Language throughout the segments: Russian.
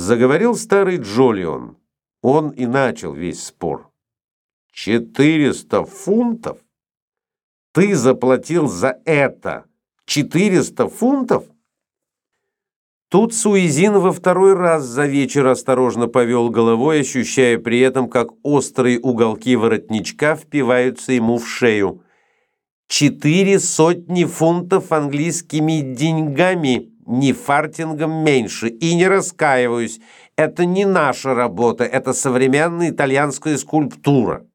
Заговорил старый Джолион. Он и начал весь спор. «Четыреста фунтов? Ты заплатил за это четыреста фунтов?» Тут Суизин во второй раз за вечер осторожно повел головой, ощущая при этом, как острые уголки воротничка впиваются ему в шею. «Четыре сотни фунтов английскими деньгами!» Ни фартингом меньше, и не раскаиваюсь. Это не наша работа, это современная итальянская скульптура.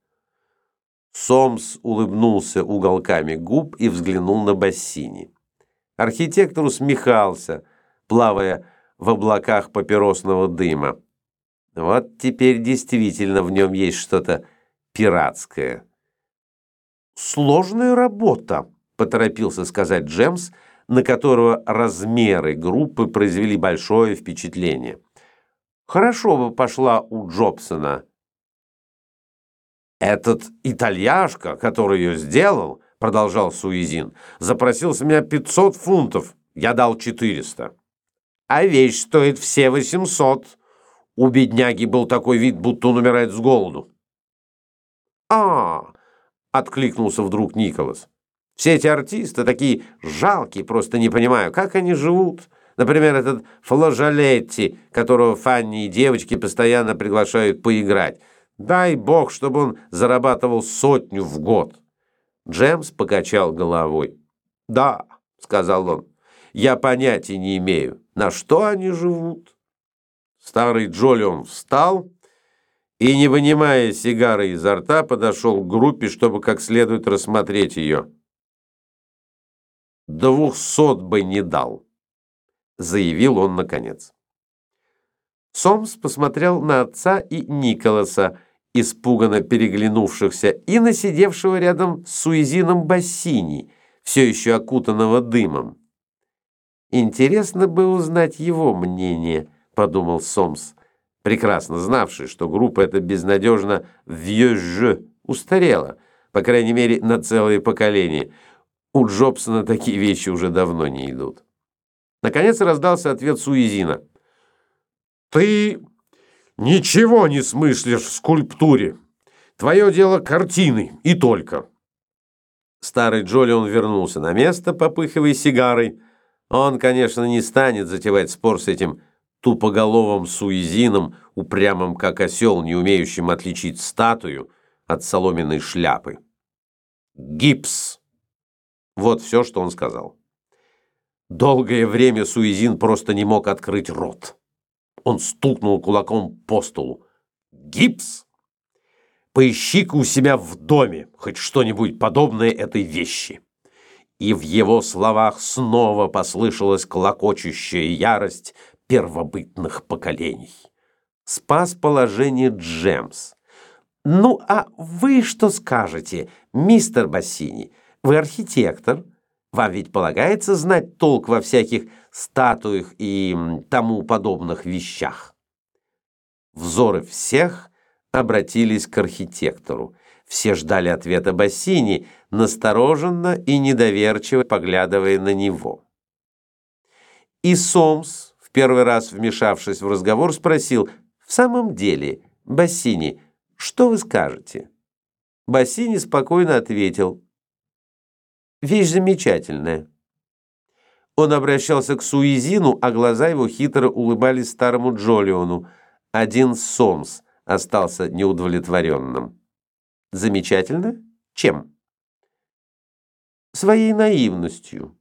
Сомс улыбнулся уголками губ и взглянул на Бассини. Архитектор усмехался, плавая в облаках папиросного дыма. Вот теперь действительно в нем есть что-то пиратское. «Сложная работа», — поторопился сказать Джемс, — на которого размеры группы произвели большое впечатление. Хорошо бы пошла у Джобсона. «Этот итальяшка, который ее сделал, — продолжал Суизин, — запросил с меня 500 фунтов, я дал 400. А вещь стоит все 800. У бедняги был такой вид, будто он умирает с голоду. «А!» — откликнулся вдруг Николас. Все эти артисты такие жалкие, просто не понимаю, как они живут. Например, этот Фложалетти, которого Фанни и девочки постоянно приглашают поиграть. Дай бог, чтобы он зарабатывал сотню в год. Джемс покачал головой. «Да», — сказал он, — «я понятия не имею, на что они живут». Старый Джолион встал и, не вынимая сигары изо рта, подошел к группе, чтобы как следует рассмотреть ее двухсот бы не дал», — заявил он наконец. Сомс посмотрел на отца и Николаса, испуганно переглянувшихся, и на сидевшего рядом с Суизином Бассини, все еще окутанного дымом. «Интересно бы узнать его мнение», — подумал Сомс, прекрасно знавший, что группа эта безнадежно «вьеж» устарела, по крайней мере, на целое поколение — у Джобсона такие вещи уже давно не идут. Наконец раздался ответ Суизина. «Ты ничего не смыслишь в скульптуре. Твое дело картины, и только». Старый Джолион вернулся на место, попыхивая сигарой. Он, конечно, не станет затевать спор с этим тупоголовым суизином, упрямым как осел, не умеющим отличить статую от соломенной шляпы. «Гипс!» Вот все, что он сказал. Долгое время Суизин просто не мог открыть рот. Он стукнул кулаком по столу. «Гипс! Поищи-ка у себя в доме хоть что-нибудь подобное этой вещи!» И в его словах снова послышалась клокочущая ярость первобытных поколений. Спас положение Джемс. «Ну, а вы что скажете, мистер Бассини?» Вы архитектор. Вам ведь полагается знать толк во всяких статуях и тому подобных вещах. Взоры всех обратились к архитектору. Все ждали ответа Бассини, настороженно и недоверчиво поглядывая на него. И Сомс, в первый раз вмешавшись в разговор, спросил, «В самом деле, Бассини, что вы скажете?» Бассини спокойно ответил, Вещь замечательная. Он обращался к Суизину, а глаза его хитро улыбались старому Джолиону. Один Сомс остался неудовлетворенным. Замечательно? Чем? Своей наивностью.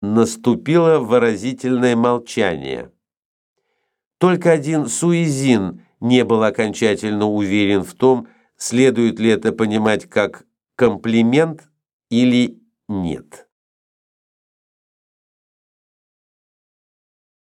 Наступило выразительное молчание. Только один Суизин не был окончательно уверен в том, следует ли это понимать как комплимент или нет.